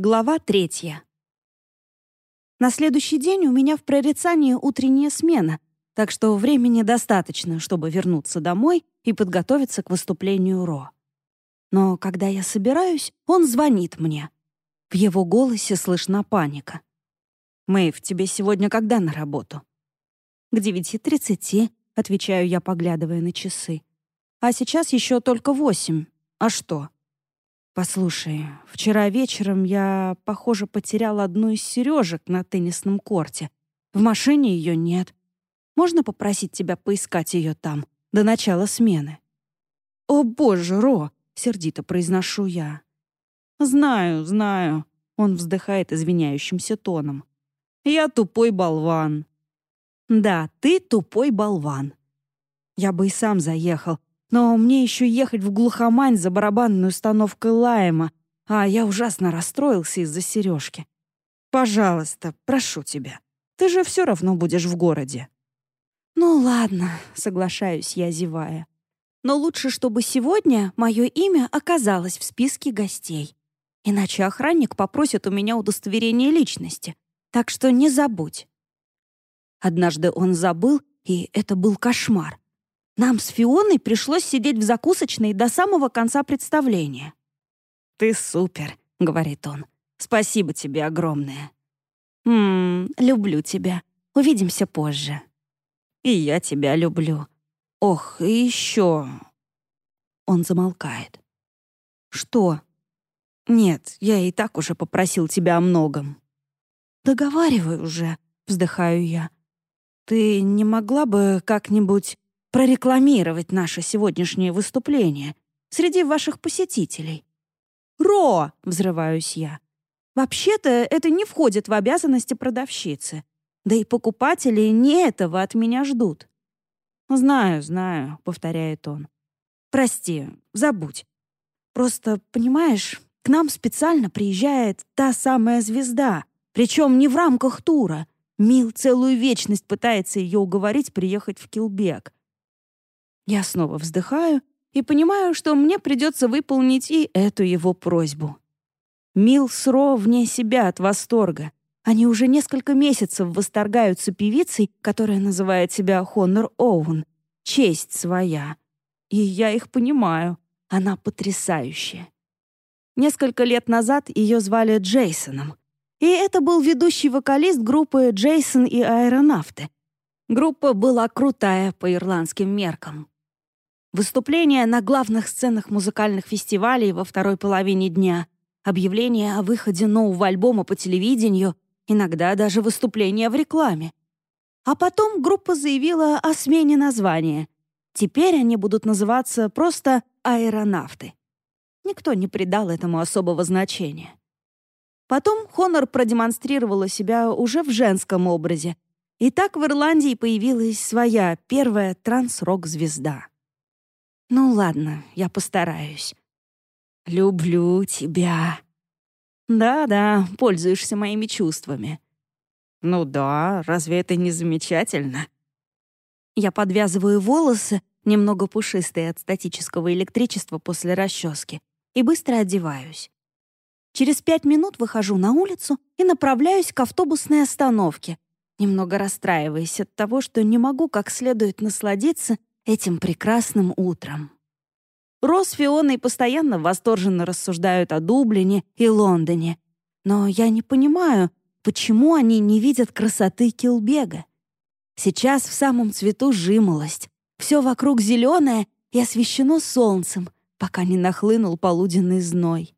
Глава третья. На следующий день у меня в прорицании утренняя смена, так что времени достаточно, чтобы вернуться домой и подготовиться к выступлению Ро. Но когда я собираюсь, он звонит мне. В его голосе слышна паника. «Мэйв, тебе сегодня когда на работу?» «К девяти тридцати», — отвечаю я, поглядывая на часы. «А сейчас еще только восемь. А что?» «Послушай, вчера вечером я, похоже, потерял одну из сережек на теннисном корте. В машине ее нет. Можно попросить тебя поискать ее там, до начала смены?» «О, боже, Ро!» — сердито произношу я. «Знаю, знаю», — он вздыхает извиняющимся тоном. «Я тупой болван». «Да, ты тупой болван. Я бы и сам заехал, но мне еще ехать в глухомань за барабанной установкой Лайма, а я ужасно расстроился из-за сережки. Пожалуйста, прошу тебя. Ты же все равно будешь в городе. Ну ладно, соглашаюсь я, зевая. Но лучше, чтобы сегодня мое имя оказалось в списке гостей. Иначе охранник попросит у меня удостоверение личности. Так что не забудь. Однажды он забыл, и это был кошмар. Нам с Фионой пришлось сидеть в закусочной до самого конца представления. «Ты супер», — говорит он. «Спасибо тебе огромное». «Ммм, люблю тебя. Увидимся позже». «И я тебя люблю. Ох, и еще...» Он замолкает. «Что?» «Нет, я и так уже попросил тебя о многом». «Договаривай уже», — вздыхаю я. «Ты не могла бы как-нибудь прорекламировать наше сегодняшнее выступление среди ваших посетителей. «Ро!» — взрываюсь я. «Вообще-то это не входит в обязанности продавщицы. Да и покупатели не этого от меня ждут». «Знаю, знаю», — повторяет он. «Прости, забудь. Просто, понимаешь, к нам специально приезжает та самая звезда, причем не в рамках тура. Мил целую вечность пытается ее уговорить приехать в Килбек. Я снова вздыхаю и понимаю, что мне придется выполнить и эту его просьбу. Мил с Ро вне себя от восторга. Они уже несколько месяцев восторгаются певицей, которая называет себя Хонор Оуэн. Честь своя. И я их понимаю. Она потрясающая. Несколько лет назад ее звали Джейсоном. И это был ведущий вокалист группы «Джейсон и аэронавты». Группа была крутая по ирландским меркам. Выступления на главных сценах музыкальных фестивалей во второй половине дня, объявления о выходе нового альбома по телевидению, иногда даже выступления в рекламе. А потом группа заявила о смене названия. Теперь они будут называться просто «Аэронавты». Никто не придал этому особого значения. Потом Хонор продемонстрировала себя уже в женском образе. И так в Ирландии появилась своя первая транс-рок-звезда. Ну ладно, я постараюсь. Люблю тебя. Да-да, пользуешься моими чувствами. Ну да, разве это не замечательно? Я подвязываю волосы, немного пушистые от статического электричества после расчески, и быстро одеваюсь. Через пять минут выхожу на улицу и направляюсь к автобусной остановке, немного расстраиваясь от того, что не могу как следует насладиться этим прекрасным утром. Рос с Фионой постоянно восторженно рассуждают о Дублине и Лондоне. Но я не понимаю, почему они не видят красоты Килбега. Сейчас в самом цвету жимолость. Все вокруг зеленое и освещено солнцем, пока не нахлынул полуденный зной.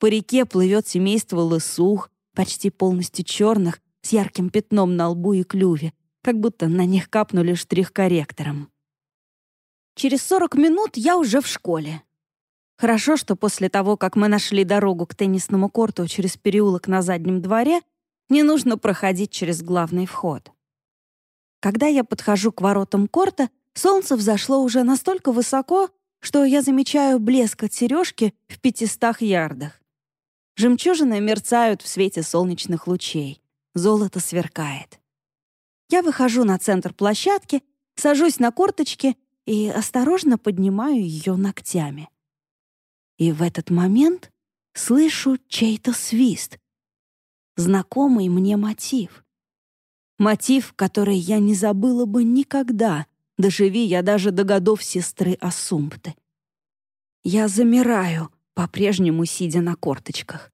По реке плывет семейство лысух, почти полностью черных, с ярким пятном на лбу и клюве, как будто на них капнули штрих-корректором. Через 40 минут я уже в школе. Хорошо, что после того, как мы нашли дорогу к теннисному корту через переулок на заднем дворе, не нужно проходить через главный вход. Когда я подхожу к воротам корта, солнце взошло уже настолько высоко, что я замечаю блеск от сережки в пятистах ярдах. Жемчужины мерцают в свете солнечных лучей. Золото сверкает. Я выхожу на центр площадки, сажусь на корточки и осторожно поднимаю ее ногтями. И в этот момент слышу чей-то свист. Знакомый мне мотив. Мотив, который я не забыла бы никогда, доживи я даже до годов сестры Асумпты. Я замираю, по-прежнему сидя на корточках,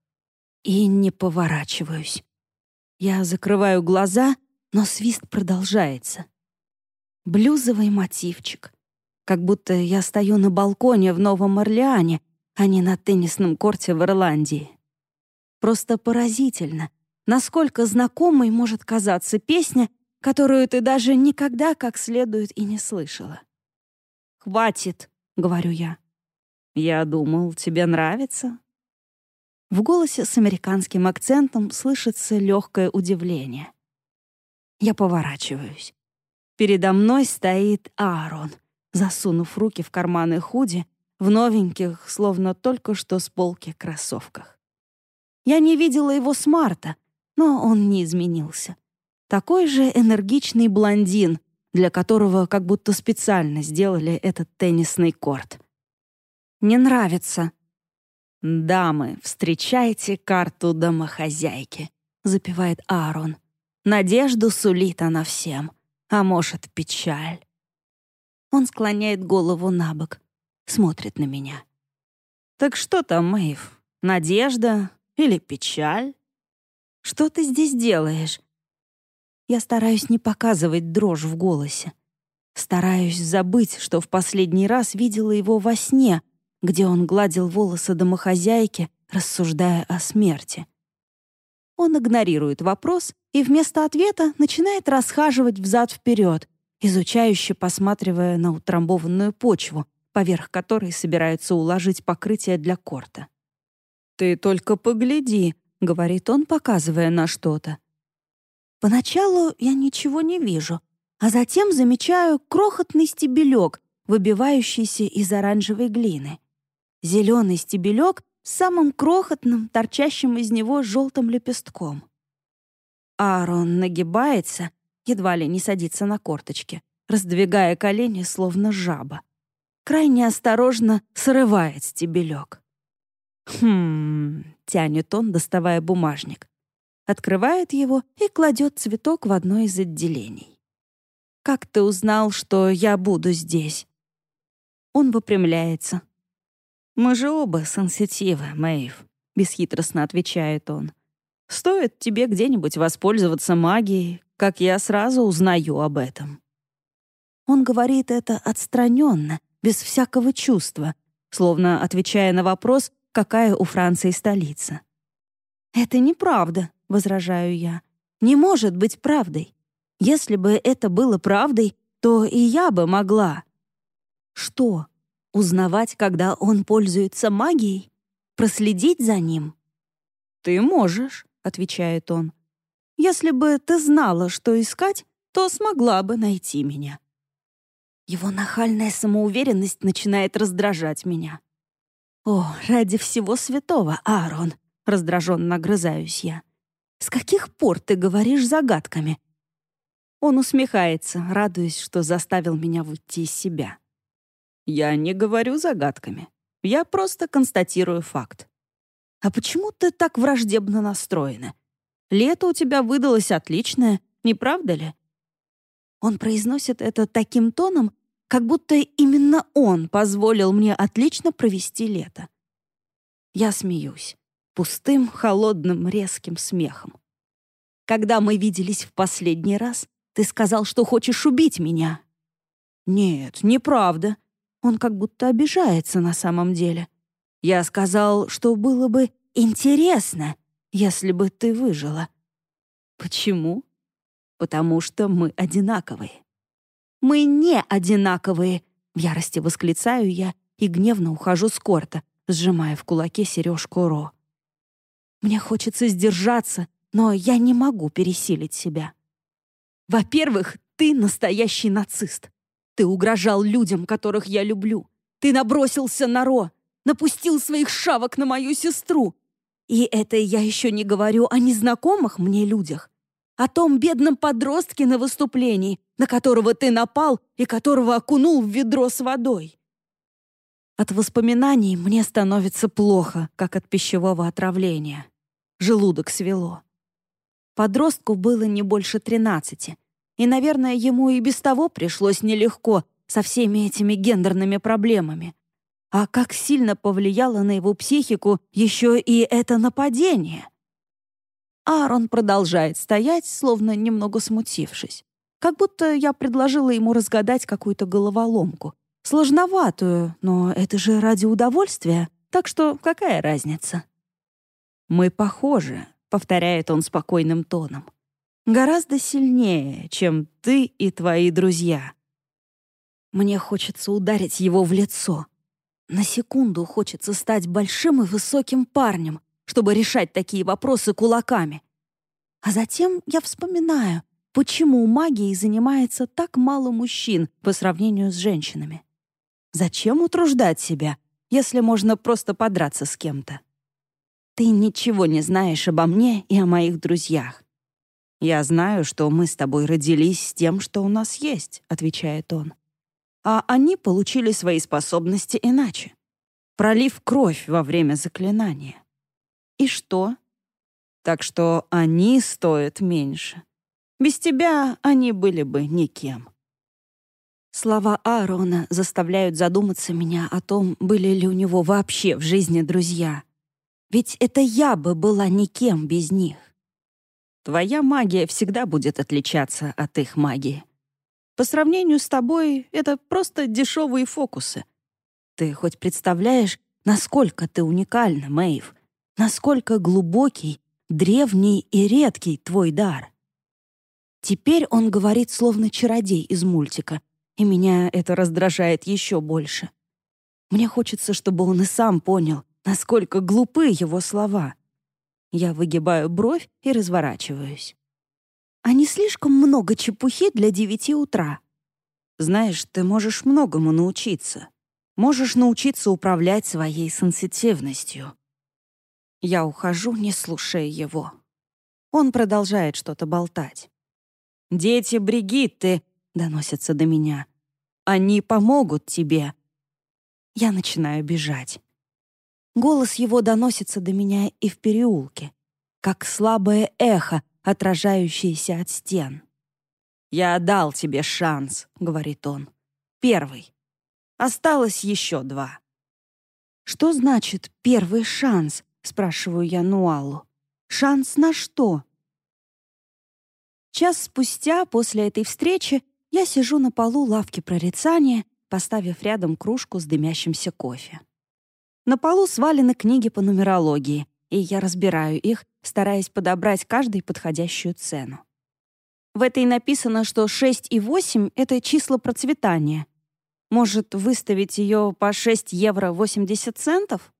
и не поворачиваюсь. Я закрываю глаза, но свист продолжается. Блюзовый мотивчик. Как будто я стою на балконе в Новом Орлеане, а не на теннисном корте в Ирландии. Просто поразительно, насколько знакомой может казаться песня, которую ты даже никогда как следует и не слышала. «Хватит», — говорю я. «Я думал, тебе нравится?» В голосе с американским акцентом слышится легкое удивление. Я поворачиваюсь. Передо мной стоит Аарон, засунув руки в карманы худи в новеньких, словно только что с полки кроссовках. Я не видела его с марта, но он не изменился. Такой же энергичный блондин, для которого как будто специально сделали этот теннисный корт. «Не нравится». «Дамы, встречайте карту домохозяйки», — запевает Аарон. «Надежду сулит она всем, а может, печаль». Он склоняет голову на бок, смотрит на меня. «Так что там, Мэйв, надежда или печаль?» «Что ты здесь делаешь?» Я стараюсь не показывать дрожь в голосе. Стараюсь забыть, что в последний раз видела его во сне, где он гладил волосы домохозяйки, рассуждая о смерти. Он игнорирует вопрос и вместо ответа начинает расхаживать взад-вперед, изучающе посматривая на утрамбованную почву, поверх которой собираются уложить покрытие для корта. «Ты только погляди», — говорит он, показывая на что-то. Поначалу я ничего не вижу, а затем замечаю крохотный стебелек, выбивающийся из оранжевой глины. Зеленый стебелек с самым крохотным, торчащим из него желтым лепестком. Аарон нагибается, едва ли не садится на корточки, раздвигая колени, словно жаба. Крайне осторожно срывает стебелек. «Хм...» — тянет он, доставая бумажник открывает его и кладет цветок в одно из отделений. «Как ты узнал, что я буду здесь?» Он выпрямляется. «Мы же оба сенситивы, Мэйв», — бесхитростно отвечает он. «Стоит тебе где-нибудь воспользоваться магией, как я сразу узнаю об этом». Он говорит это отстраненно, без всякого чувства, словно отвечая на вопрос, какая у Франции столица. «Это неправда», — возражаю я. «Не может быть правдой. Если бы это было правдой, то и я бы могла». «Что? Узнавать, когда он пользуется магией? Проследить за ним?» «Ты можешь», — отвечает он. «Если бы ты знала, что искать, то смогла бы найти меня». Его нахальная самоуверенность начинает раздражать меня. «О, ради всего святого, Аарон!» — раздраженно огрызаюсь я. С каких пор ты говоришь загадками?» Он усмехается, радуясь, что заставил меня выйти из себя. «Я не говорю загадками. Я просто констатирую факт. А почему ты так враждебно настроена? Лето у тебя выдалось отличное, не правда ли?» Он произносит это таким тоном, как будто именно он позволил мне отлично провести лето. Я смеюсь пустым, холодным, резким смехом. Когда мы виделись в последний раз, ты сказал, что хочешь убить меня. Нет, неправда. Он как будто обижается на самом деле. Я сказал, что было бы интересно, если бы ты выжила. Почему? Потому что мы одинаковые. Мы не одинаковые, в ярости восклицаю я и гневно ухожу с корта, сжимая в кулаке сережку Ро. Мне хочется сдержаться, но я не могу пересилить себя. Во-первых, ты настоящий нацист. Ты угрожал людям, которых я люблю. Ты набросился на Ро, напустил своих шавок на мою сестру. И это я еще не говорю о незнакомых мне людях. О том бедном подростке на выступлении, на которого ты напал и которого окунул в ведро с водой. От воспоминаний мне становится плохо, как от пищевого отравления. Желудок свело. Подростку было не больше тринадцати, и, наверное, ему и без того пришлось нелегко со всеми этими гендерными проблемами. А как сильно повлияло на его психику еще и это нападение. Аарон продолжает стоять, словно немного смутившись. Как будто я предложила ему разгадать какую-то головоломку. Сложноватую, но это же ради удовольствия, так что какая разница? «Мы похожи», — повторяет он спокойным тоном. «Гораздо сильнее, чем ты и твои друзья». Мне хочется ударить его в лицо. На секунду хочется стать большим и высоким парнем, чтобы решать такие вопросы кулаками. А затем я вспоминаю, почему магией занимается так мало мужчин по сравнению с женщинами. Зачем утруждать себя, если можно просто подраться с кем-то? Ты ничего не знаешь обо мне и о моих друзьях. Я знаю, что мы с тобой родились с тем, что у нас есть, отвечает он. А они получили свои способности иначе, пролив кровь во время заклинания. И что? Так что они стоят меньше. Без тебя они были бы никем. Слова Аарона заставляют задуматься меня о том, были ли у него вообще в жизни друзья. Ведь это я бы была никем без них. Твоя магия всегда будет отличаться от их магии. По сравнению с тобой, это просто дешевые фокусы. Ты хоть представляешь, насколько ты уникальна, Мэйв? Насколько глубокий, древний и редкий твой дар? Теперь он говорит словно чародей из мультика, и меня это раздражает еще больше. Мне хочется, чтобы он и сам понял, насколько глупы его слова. Я выгибаю бровь и разворачиваюсь. А не слишком много чепухи для девяти утра. Знаешь, ты можешь многому научиться. Можешь научиться управлять своей сенситивностью. Я ухожу, не слушая его. Он продолжает что-то болтать. «Дети Бригитты доносится до меня. «Они помогут тебе!» Я начинаю бежать. Голос его доносится до меня и в переулке, как слабое эхо, отражающееся от стен. «Я дал тебе шанс», — говорит он. «Первый. Осталось еще два». «Что значит «первый шанс»?» — спрашиваю я Нуалу. «Шанс на что?» Час спустя после этой встречи я сижу на полу лавки прорицания, поставив рядом кружку с дымящимся кофе. На полу свалены книги по нумерологии, и я разбираю их, стараясь подобрать каждой подходящую цену. В этой написано, что 6 и 8 — это числа процветания. Может, выставить ее по 6 евро 80 центов?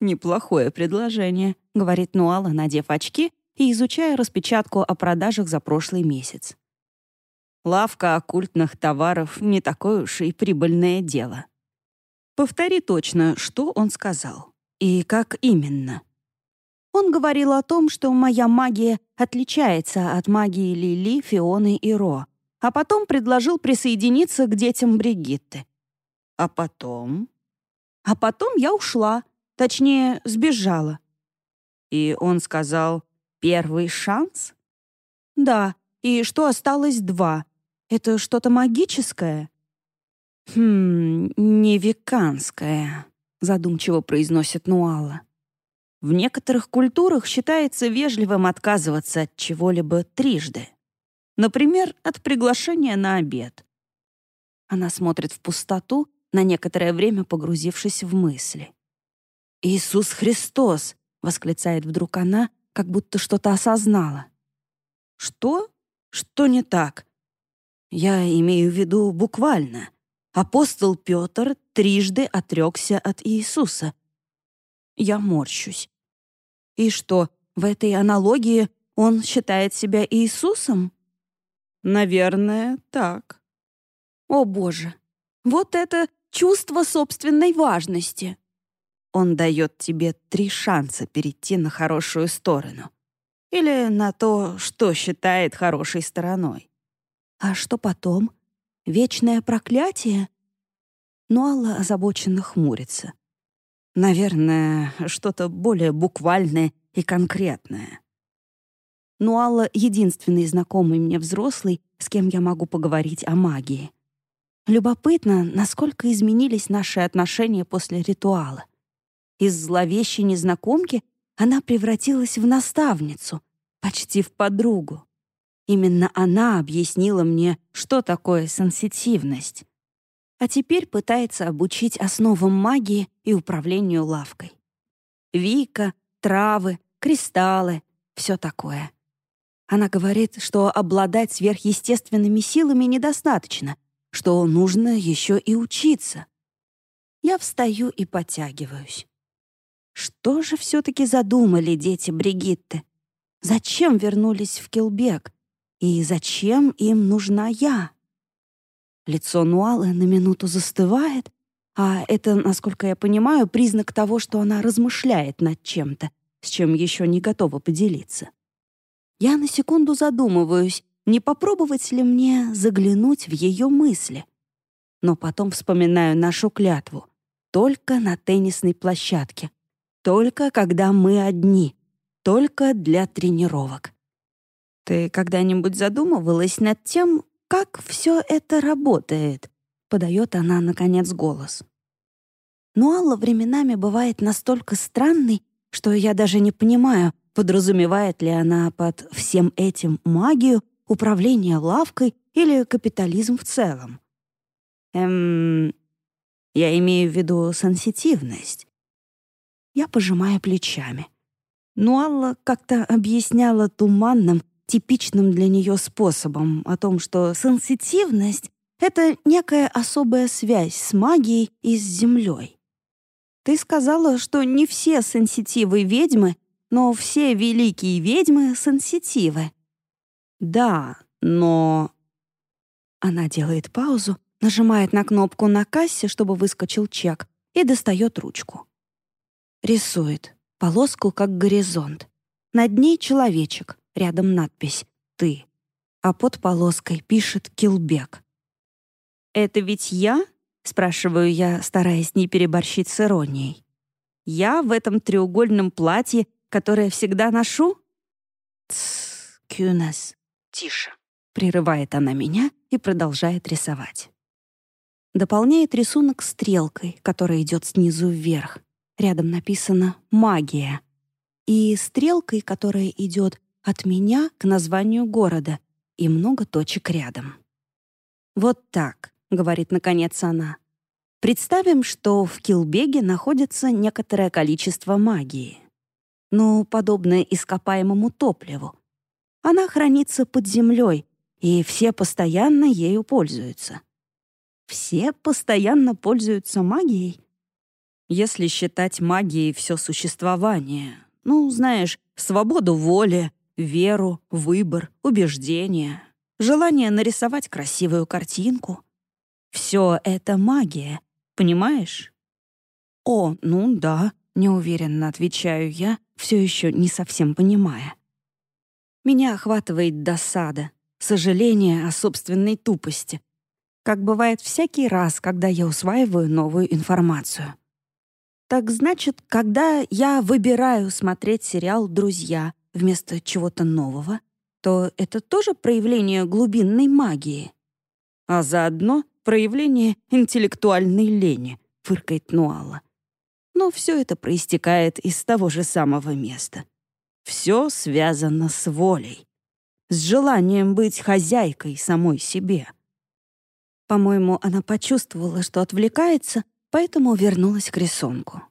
«Неплохое предложение», — говорит Нуала, надев очки и изучая распечатку о продажах за прошлый месяц. Лавка оккультных товаров — не такое уж и прибыльное дело. Повтори точно, что он сказал. И как именно. Он говорил о том, что моя магия отличается от магии Лили, Фионы и Ро, а потом предложил присоединиться к детям Бригитты. А потом? А потом я ушла, точнее, сбежала. И он сказал «первый шанс»? Да, и что осталось два, это что-то магическое?» «Хм, не веканское», — задумчиво произносит Нуала. «В некоторых культурах считается вежливым отказываться от чего-либо трижды. Например, от приглашения на обед». Она смотрит в пустоту, на некоторое время погрузившись в мысли. «Иисус Христос!» — восклицает вдруг она, как будто что-то осознала. «Что? Что не так?» Я имею в виду буквально. Апостол Петр трижды отрекся от Иисуса. Я морщусь. И что, в этой аналогии он считает себя Иисусом? Наверное, так. О, Боже! Вот это чувство собственной важности. Он дает тебе три шанса перейти на хорошую сторону. Или на то, что считает хорошей стороной. А что потом? Вечное проклятие? но Алла озабоченно хмурится. Наверное, что-то более буквальное и конкретное. Но Алла — единственный знакомый мне взрослый, с кем я могу поговорить о магии. Любопытно, насколько изменились наши отношения после ритуала. Из зловещей незнакомки она превратилась в наставницу, почти в подругу. Именно она объяснила мне, что такое сенситивность. А теперь пытается обучить основам магии и управлению лавкой. Вика, травы, кристаллы — все такое. Она говорит, что обладать сверхъестественными силами недостаточно, что нужно еще и учиться. Я встаю и подтягиваюсь. Что же все-таки задумали дети Бригитты? Зачем вернулись в Килбек? И зачем им нужна я? Лицо Нуалы на минуту застывает, а это, насколько я понимаю, признак того, что она размышляет над чем-то, с чем еще не готова поделиться. Я на секунду задумываюсь, не попробовать ли мне заглянуть в ее мысли. Но потом вспоминаю нашу клятву. Только на теннисной площадке. Только когда мы одни. Только для тренировок. «Ты когда-нибудь задумывалась над тем, как все это работает?» — подает она, наконец, голос. Но Алла временами бывает настолько странной, что я даже не понимаю, подразумевает ли она под всем этим магию, управление лавкой или капитализм в целом. Эм, я имею в виду сенситивность. Я пожимаю плечами. Но Алла как-то объясняла туманным, типичным для нее способом о том, что сенситивность — это некая особая связь с магией и с землей. Ты сказала, что не все сенситивы ведьмы, но все великие ведьмы сенситивы. Да, но... Она делает паузу, нажимает на кнопку на кассе, чтобы выскочил чек, и достает ручку. Рисует полоску, как горизонт. Над ней человечек, Рядом надпись «Ты». А под полоской пишет «Килбек». «Это ведь я?» — спрашиваю я, стараясь не переборщить с иронией. «Я в этом треугольном платье, которое всегда ношу?» «Тссс, Кюнес, тише», — прерывает она меня и продолжает рисовать. Дополняет рисунок стрелкой, которая идет снизу вверх. Рядом написано «Магия». И стрелкой, которая идет от меня к названию города и много точек рядом. «Вот так», — говорит наконец она. «Представим, что в Килбеге находится некоторое количество магии. Ну, подобное ископаемому топливу. Она хранится под землей, и все постоянно ею пользуются. Все постоянно пользуются магией? Если считать магией все существование, ну, знаешь, свободу воли, веру, выбор, убеждения, желание нарисовать красивую картинку. Все это магия, понимаешь? О, ну да, неуверенно отвечаю я, все еще не совсем понимая. Меня охватывает досада, сожаление о собственной тупости, как бывает всякий раз, когда я усваиваю новую информацию. Так значит, когда я выбираю смотреть сериал «Друзья», вместо чего-то нового, то это тоже проявление глубинной магии. А заодно проявление интеллектуальной лени, фыркает Нуала. Но все это проистекает из того же самого места. Все связано с волей, с желанием быть хозяйкой самой себе. По-моему, она почувствовала, что отвлекается, поэтому вернулась к рисунку.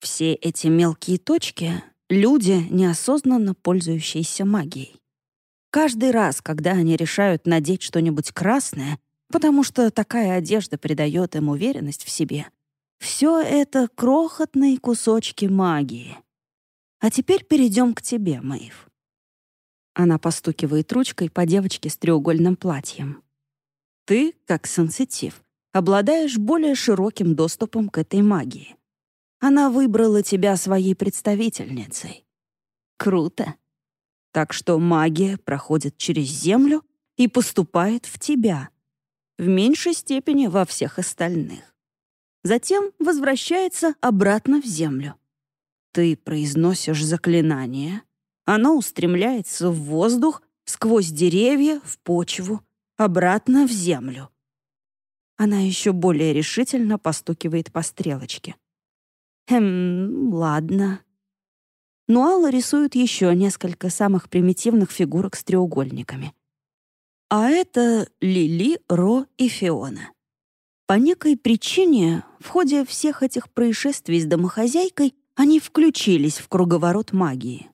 Все эти мелкие точки Люди, неосознанно пользующиеся магией. Каждый раз, когда они решают надеть что-нибудь красное, потому что такая одежда придает им уверенность в себе, все это крохотные кусочки магии. А теперь перейдем к тебе, Мэйв. Она постукивает ручкой по девочке с треугольным платьем. Ты, как сенситив, обладаешь более широким доступом к этой магии. Она выбрала тебя своей представительницей. Круто. Так что магия проходит через землю и поступает в тебя. В меньшей степени во всех остальных. затем возвращается обратно в землю. Ты произносишь заклинание, оно устремляется в воздух, сквозь деревья, в почву, обратно в землю. Она еще более решительно постукивает по стрелочке. Хм, ладно. Нуала рисует еще несколько самых примитивных фигурок с треугольниками. А это Лили, Ро и Фиона. По некой причине в ходе всех этих происшествий с домохозяйкой они включились в круговорот магии.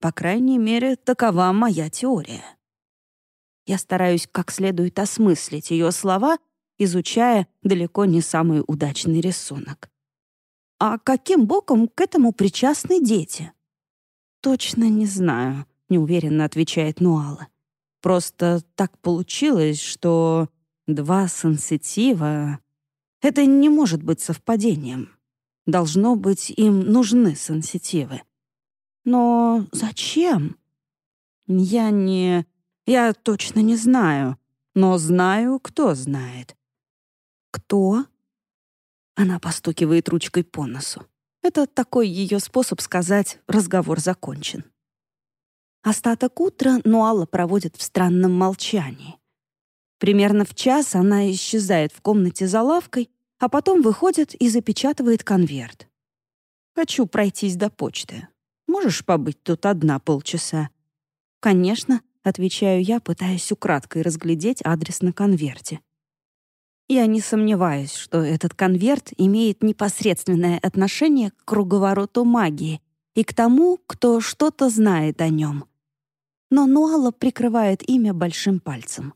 По крайней мере, такова моя теория. Я стараюсь как следует осмыслить ее слова изучая далеко не самый удачный рисунок. А каким боком к этому причастны дети? Точно не знаю, неуверенно отвечает Нуала. Просто так получилось, что два сенситива — это не может быть совпадением. Должно быть, им нужны сенситивы. Но зачем? Я не... Я точно не знаю, но знаю, кто знает. «Кто?» Она постукивает ручкой по носу. Это такой ее способ сказать «разговор закончен». Остаток утра Нуала проводит в странном молчании. Примерно в час она исчезает в комнате за лавкой, а потом выходит и запечатывает конверт. «Хочу пройтись до почты. Можешь побыть тут одна полчаса?» «Конечно», — отвечаю я, пытаясь украдкой разглядеть адрес на конверте. Я не сомневаюсь, что этот конверт имеет непосредственное отношение к круговороту магии и к тому, кто что-то знает о нем. Но Нуала прикрывает имя большим пальцем.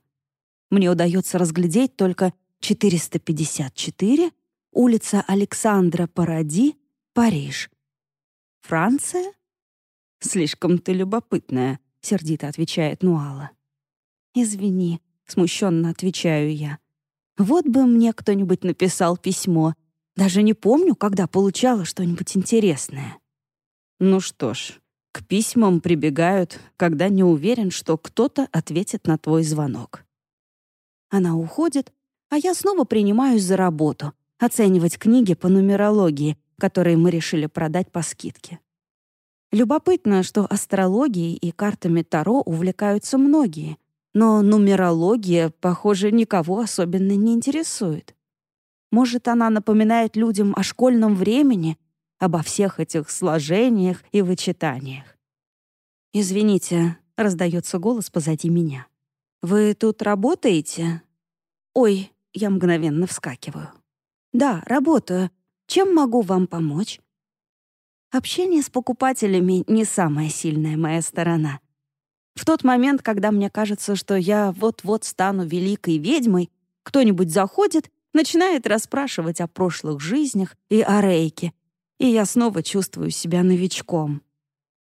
Мне удается разглядеть только 454, улица Александра Паради, Париж. Франция? Слишком ты любопытная, сердито отвечает Нуала. Извини, смущенно отвечаю я. Вот бы мне кто-нибудь написал письмо. Даже не помню, когда получала что-нибудь интересное. Ну что ж, к письмам прибегают, когда не уверен, что кто-то ответит на твой звонок. Она уходит, а я снова принимаюсь за работу — оценивать книги по нумерологии, которые мы решили продать по скидке. Любопытно, что астрологией и картами Таро увлекаются многие, но нумерология, похоже, никого особенно не интересует. Может, она напоминает людям о школьном времени, обо всех этих сложениях и вычитаниях. «Извините», — раздается голос позади меня. «Вы тут работаете?» «Ой», — я мгновенно вскакиваю. «Да, работаю. Чем могу вам помочь?» Общение с покупателями — не самая сильная моя сторона — в тот момент, когда мне кажется, что я вот-вот стану великой ведьмой, кто-нибудь заходит, начинает расспрашивать о прошлых жизнях и о рейке, и я снова чувствую себя новичком.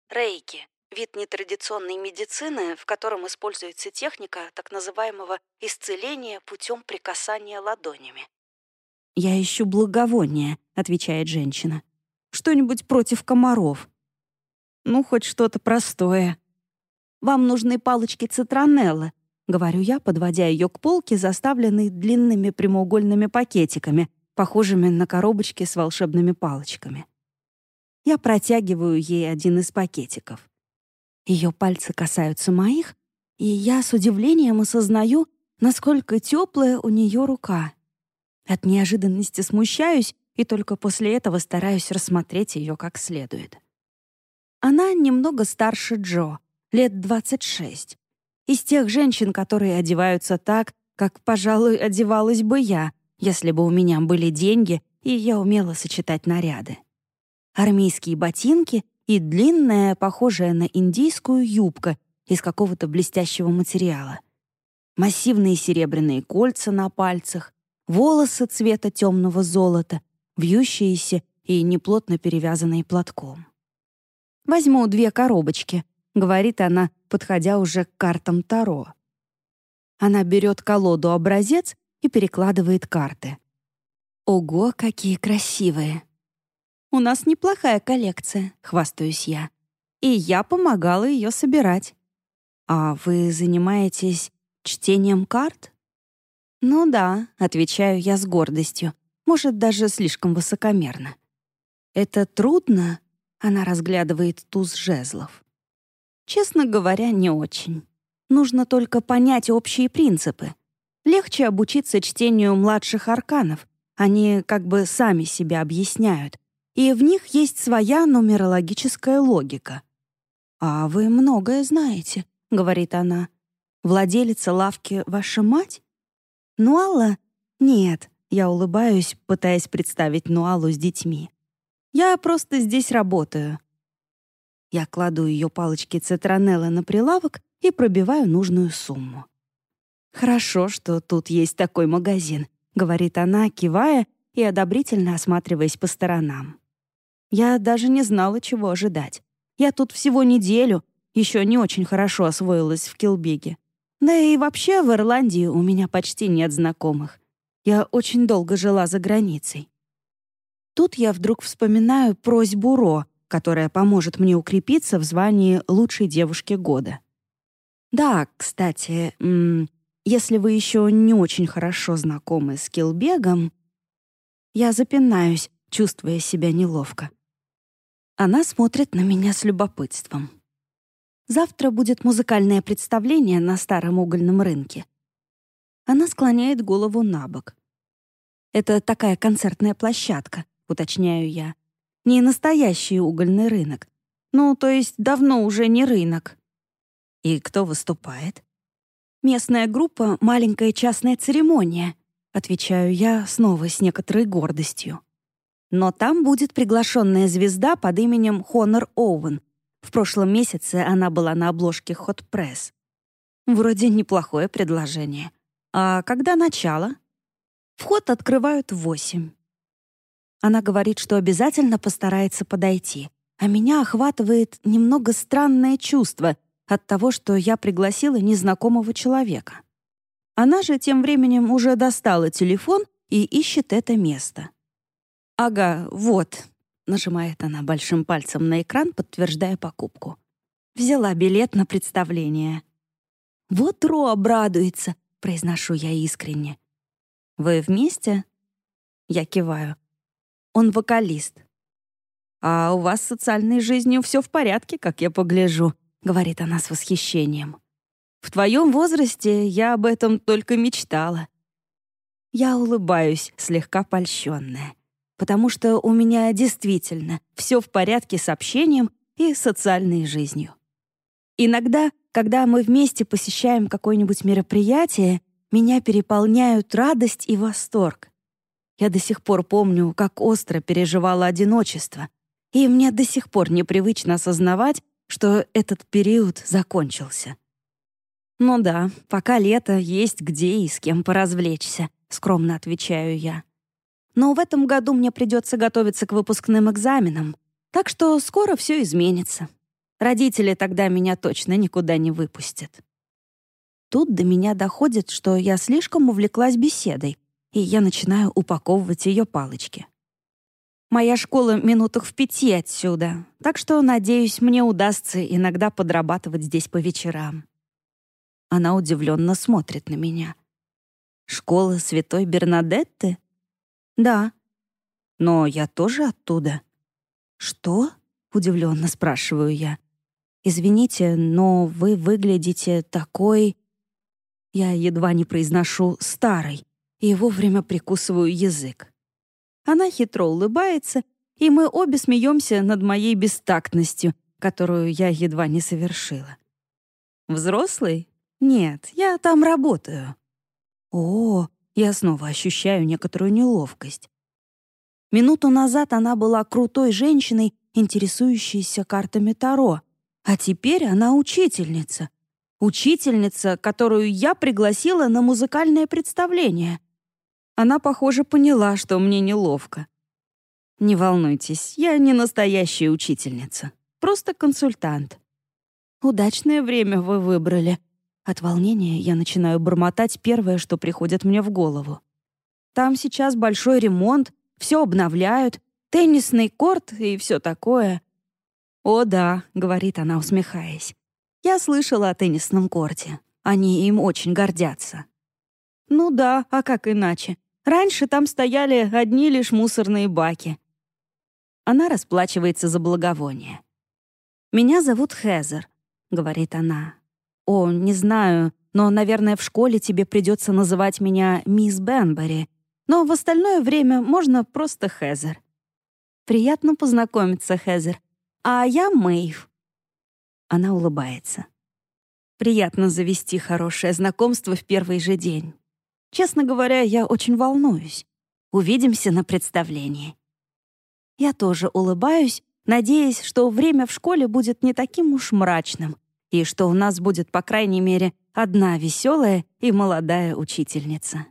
Рейки — вид нетрадиционной медицины, в котором используется техника так называемого исцеления путем прикасания ладонями. «Я ищу благовоние», — отвечает женщина. «Что-нибудь против комаров». «Ну, хоть что-то простое», вам нужны палочки цитронеллы», — говорю я, подводя ее к полке, заставленной длинными прямоугольными пакетиками, похожими на коробочки с волшебными палочками. Я протягиваю ей один из пакетиков. Ее пальцы касаются моих, и я с удивлением осознаю, насколько теплая у нее рука. От неожиданности смущаюсь и только после этого стараюсь рассмотреть ее как следует. Она немного старше Джо, лет 26. Из тех женщин, которые одеваются так, как, пожалуй, одевалась бы я, если бы у меня были деньги и я умела сочетать наряды. Армейские ботинки и длинная, похожая на индийскую юбка из какого-то блестящего материала. Массивные серебряные кольца на пальцах, волосы цвета темного золота, вьющиеся и неплотно перевязанные платком. Возьму две коробочки, — говорит она, подходя уже к картам Таро. Она берет колоду-образец и перекладывает карты. «Ого, какие красивые!» «У нас неплохая коллекция», — хвастаюсь я. «И я помогала ее собирать». «А вы занимаетесь чтением карт?» «Ну да», — отвечаю я с гордостью. Может, даже слишком высокомерно. «Это трудно?» — она разглядывает туз жезлов. «Честно говоря, не очень. Нужно только понять общие принципы. Легче обучиться чтению младших арканов. Они как бы сами себя объясняют. И в них есть своя нумерологическая логика. «А вы многое знаете», — говорит она. «Владелица лавки ваша мать?» «Нуалла?» «Нет», — я улыбаюсь, пытаясь представить Нуалу с детьми. «Я просто здесь работаю». Я кладу ее палочки цитронелла на прилавок и пробиваю нужную сумму. «Хорошо, что тут есть такой магазин», — говорит она, кивая и одобрительно осматриваясь по сторонам. Я даже не знала, чего ожидать. Я тут всего неделю, еще не очень хорошо освоилась в Килбиге. Да и вообще в Ирландии у меня почти нет знакомых. Я очень долго жила за границей. Тут я вдруг вспоминаю просьбу Ро, которая поможет мне укрепиться в звании лучшей девушки года. Да, кстати, если вы еще не очень хорошо знакомы с Килбегом, я запинаюсь, чувствуя себя неловко. Она смотрит на меня с любопытством. Завтра будет музыкальное представление на старом угольном рынке. Она склоняет голову на бок. Это такая концертная площадка, уточняю я. Не настоящий угольный рынок. Ну, то есть давно уже не рынок. И кто выступает? Местная группа «Маленькая частная церемония», отвечаю я снова с некоторой гордостью. Но там будет приглашенная звезда под именем Хонор Оуэн. В прошлом месяце она была на обложке Hot Press. Вроде неплохое предложение. А когда начало? Вход открывают в восемь. Она говорит, что обязательно постарается подойти. А меня охватывает немного странное чувство от того, что я пригласила незнакомого человека. Она же тем временем уже достала телефон и ищет это место. «Ага, вот», — нажимает она большим пальцем на экран, подтверждая покупку. «Взяла билет на представление». «Вот Ро обрадуется», — произношу я искренне. «Вы вместе?» Я киваю. «Он вокалист». «А у вас с социальной жизнью все в порядке, как я погляжу», — говорит она с восхищением. «В твоем возрасте я об этом только мечтала». Я улыбаюсь, слегка польщенная потому что у меня действительно все в порядке с общением и социальной жизнью. Иногда, когда мы вместе посещаем какое-нибудь мероприятие, меня переполняют радость и восторг. Я до сих пор помню, как остро переживала одиночество, и мне до сих пор непривычно осознавать, что этот период закончился. «Ну да, пока лето, есть где и с кем поразвлечься», — скромно отвечаю я. Но в этом году мне придется готовиться к выпускным экзаменам, так что скоро все изменится. Родители тогда меня точно никуда не выпустят. Тут до меня доходит, что я слишком увлеклась беседой, и я начинаю упаковывать ее палочки. Моя школа минутах в пяти отсюда, так что, надеюсь, мне удастся иногда подрабатывать здесь по вечерам. Она удивленно смотрит на меня. «Школа святой Бернадетты?» «Да». «Но я тоже оттуда». «Что?» — удивленно спрашиваю я. «Извините, но вы выглядите такой...» Я едва не произношу «старый» и вовремя прикусываю язык. Она хитро улыбается, и мы обе смеемся над моей бестактностью, которую я едва не совершила. «Взрослый? Нет, я там работаю». «О, я снова ощущаю некоторую неловкость. Минуту назад она была крутой женщиной, интересующейся картами Таро, а теперь она учительница. Учительница, которую я пригласила на музыкальное представление. Она, похоже, поняла, что мне неловко. «Не волнуйтесь, я не настоящая учительница, просто консультант». «Удачное время вы выбрали», от волнения я начинаю бормотать первое, что приходит мне в голову. Там сейчас большой ремонт, все обновляют, теннисный корт и все такое. «О да», — говорит она, усмехаясь. «Я слышала о теннисном корте. Они им очень гордятся». «Ну да, а как иначе? Раньше там стояли одни лишь мусорные баки. Она расплачивается за благовоние. «Меня зовут Хезер», — говорит она. «О, не знаю, но, наверное, в школе тебе придется называть меня мисс Бенбери, но в остальное время можно просто Хезер». «Приятно познакомиться, Хезер. А я Мэйв». Она улыбается. «Приятно завести хорошее знакомство в первый же день. Честно говоря, я очень волнуюсь. Увидимся на представлении». Я тоже улыбаюсь, надеясь, что время в школе будет не таким уж мрачным и что у нас будет, по крайней мере, одна веселая и молодая учительница.